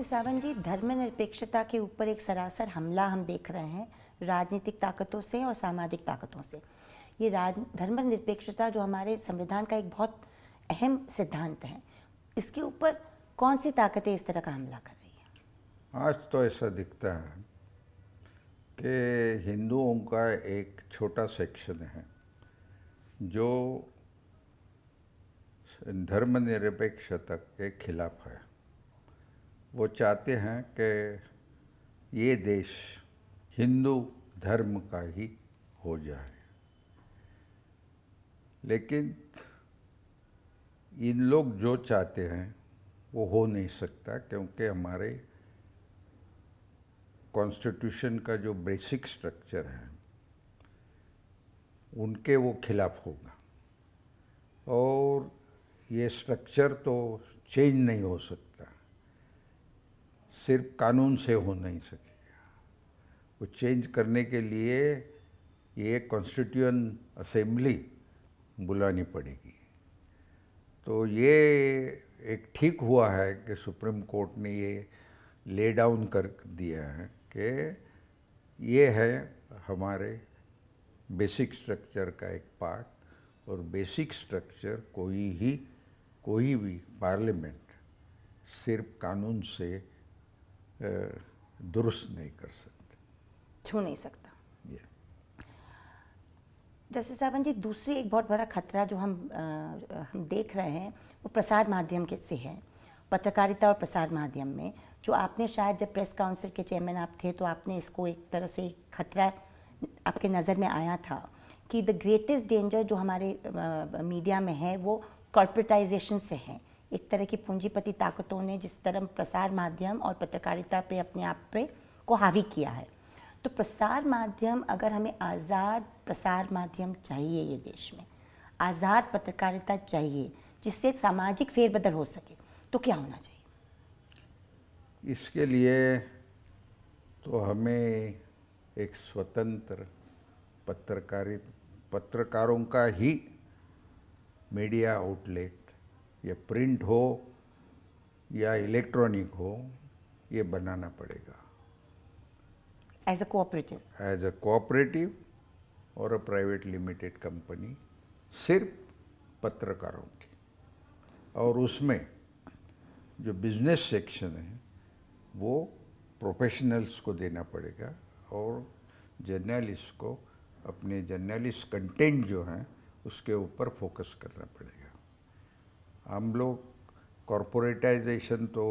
सावंत जी, धर्मनिरपेक्षता के ऊपर एक सरासर हमला हम देख रहे हैं, राजनीतिक ताकतों से और सामाजिक ताकतों से। ये राज, धर्मनिरपेक्षता जो हमारे संविधान का एक बहुत अहम सिद्धांत है, इसके ऊपर कौन सी ताकतें इस तरह का हमला कर रही हैं? आज तो ऐसा दिखता है कि हिंदुओं का एक छोटा सेक्शन है, जो धर्मनिरपेक्षता के खिलाफ है। वो चाहते हैं कि ये देश हिंदू धर्म का ही हो जाए। लेकिन इन लोग जो चाहते हैं, वो हो नहीं सकता क्योंकि हमारे कॉन्स्टिट्यूशन का जो बेसिक स्ट्रक्चर है, उनके वो खिलाफ होगा। और ये स्ट्रक्चर तो चेंज नहीं हो सकता। सिर्फ़ कानून से हो नहीं सकेगा वो चेंज करने के लिए ये कॉन्स्टिट्यून असेंबली बुलानी पड़ेगी। तो ये एक ठीक हुआ है कि सुप्रीम कोर्ट ने ये ले डाउन कर दिया है कि ये है हमारे बेसिक स्ट्रक्चर का एक पार्ट और बेसिक स्ट्रक्चर कोई ही, कोई भी पार्लियामेंट सिर्फ़ कानून से दुरुस्त नहीं कर सकते। छू नहीं सकता। जैसे सावन जी दूसरी एक बहुत बड़ा खतरा जो हम आ, हम देख रहे हैं वो प्रसार माध्यम के से है। पत्रकारिता और प्रसार माध्यम में जो आपने शायद जब प्रेस काउंसिल के चेयरमैन आप थे तो आपने इसको एक तरह से खतरा आपके नज़र में आया था कि द ग्रेटेस्ट डेंजर जो हमारे आ, मीडिया में है वो कॉरपोरेटाइजेशन से है। एक तरह की पूंजीपति ताकतों ने जिस तरह प्रसार माध्यम और पत्रकारिता पे अपने आप पे को हावी किया है। तो प्रसार माध्यम, अगर हमें आज़ाद प्रसार माध्यम चाहिए ये देश में, आज़ाद पत्रकारिता चाहिए जिससे सामाजिक फेरबदल हो सके तो क्या होना चाहिए? इसके लिए तो हमें एक स्वतंत्र पत्रकारी पत्रकारों का ही मीडिया आउटलेट या प्रिंट हो या इलेक्ट्रॉनिक हो ये बनाना पड़ेगा। As a cooperative as a cooperative और अ प्राइवेट लिमिटेड कंपनी सिर्फ़ पत्रकारों की। और उसमें जो बिज़नेस सेक्शन है वो प्रोफेशनल्स को देना पड़ेगा और जर्नलिस्ट को अपने जर्नलिस्ट कंटेंट जो हैं उसके ऊपर फोकस करना पड़ेगा। हम लोग कॉरपोरेटाइजेशन तो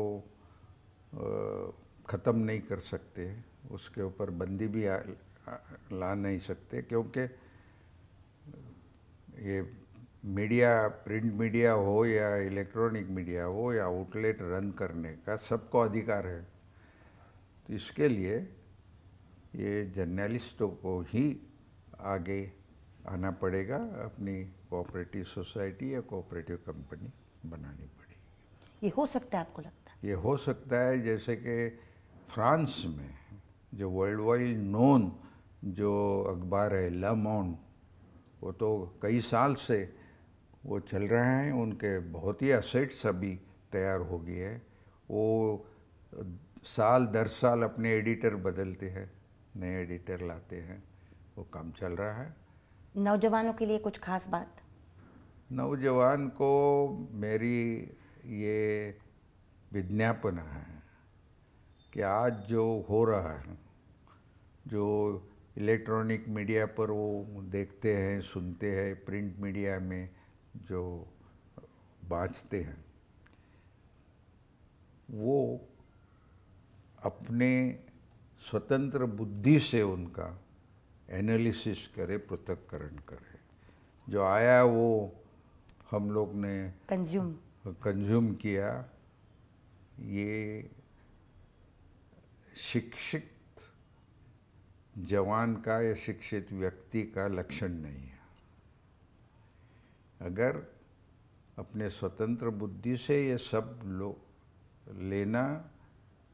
ख़त्म नहीं कर सकते उसके ऊपर बंदी भी आ, ला नहीं सकते क्योंकि ये मीडिया प्रिंट मीडिया हो या इलेक्ट्रॉनिक मीडिया हो या आउटलेट रन करने का सबको अधिकार है। तो इसके लिए ये जर्नलिस्टों को ही आगे आना पड़ेगा अपनी कोऑपरेटिव सोसाइटी या कोऑपरेटिव कंपनी बनानी पड़ेगी। ये हो सकता है आपको लगता है? ये हो सकता है जैसे कि फ्रांस में जो वर्ल्ड वाइड नोन जो अखबार है लमोन वो तो कई साल से वो चल रहे हैं उनके बहुत ही असेट्स अभी तैयार हो गए है। वो साल दर साल अपने एडिटर बदलते हैं नए एडिटर लाते हैं वो काम चल रहा है। नौजवानों के लिए कुछ खास बात? नौजवान को मेरी ये विज्ञापन है कि आज जो हो रहा है, जो इलेक्ट्रॉनिक मीडिया पर वो देखते हैं, सुनते हैं, प्रिंट मीडिया में जो बाँचते हैं, वो अपने स्वतंत्र बुद्धि से उनका एनालिसिस करे, पृथककरण करे। जो आया वो हम लोग ने कंज्यूम कंज्यूम किया ये शिक्षित जवान का या शिक्षित व्यक्ति का लक्षण नहीं है। अगर अपने स्वतंत्र बुद्धि से ये सब लो लेना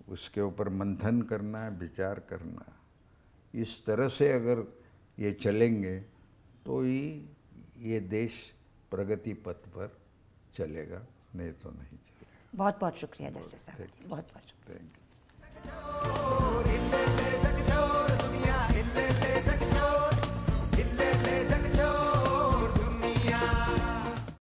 उसके ऊपर मंथन करना विचार करना इस तरह से अगर ये चलेंगे तो ही ये देश प्रगति पथ पर चलेगा नहीं तो नहीं चलेगा। बहुत बहुत शुक्रिया जस्टिस साहब। बहुत बहुत शुक्रिया।